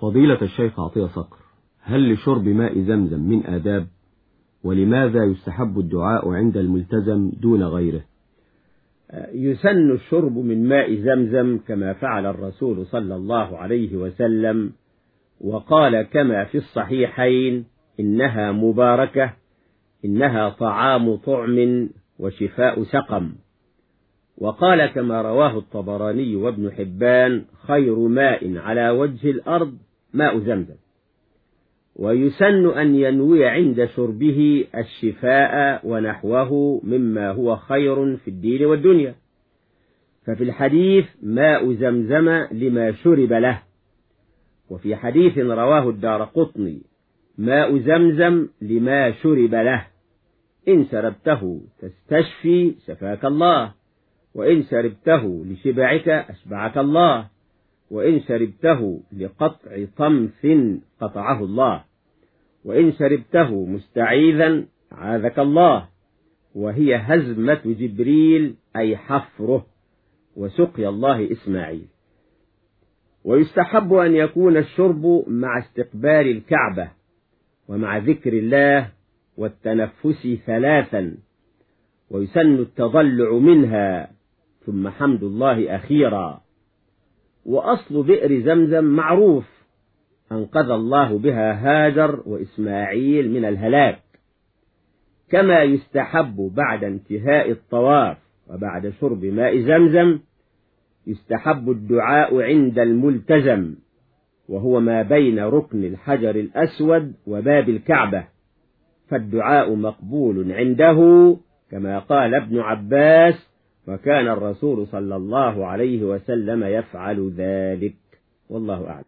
فضيلة الشيخ عطية صقر هل لشرب ماء زمزم من آداب؟ ولماذا يستحب الدعاء عند الملتزم دون غيره؟ يسن الشرب من ماء زمزم كما فعل الرسول صلى الله عليه وسلم وقال كما في الصحيحين إنها مباركة إنها طعام طعم وشفاء سقم. وقال كما رواه الطبراني وابن حبان خير ماء على وجه الأرض ماء زمزم. ويسن أن ينوي عند شربه الشفاء ونحوه مما هو خير في الدين والدنيا. ففي الحديث ماء زمزم لما شرب له. وفي حديث رواه الدار قطني ماء زمزم لما شرب له. إن شربته تستشفي شفاك الله. وإن شربته لشبعك أشبعك الله وإن شربته لقطع طمث قطعه الله وإن شربته مستعيذا عاذك الله وهي هزمة جبريل أي حفره وسقي الله إسماعيل. ويستحب أن يكون الشرب مع استقبال الكعبة ومع ذكر الله والتنفس ثلاثا ويسن التضلع منها ثم حمد الله أخيرا. وأصل بئر زمزم معروف. أنقذ الله بها هاجر وإسماعيل من الهلاك. كما يستحب بعد انتهاء الطواف وبعد شرب ماء زمزم يستحب الدعاء عند الملتزم وهو ما بين ركن الحجر الأسود وباب الكعبة. فالدعاء مقبول عنده كما قال ابن عباس وكان الرسول صلى الله عليه وسلم يفعل ذلك. والله أعلم.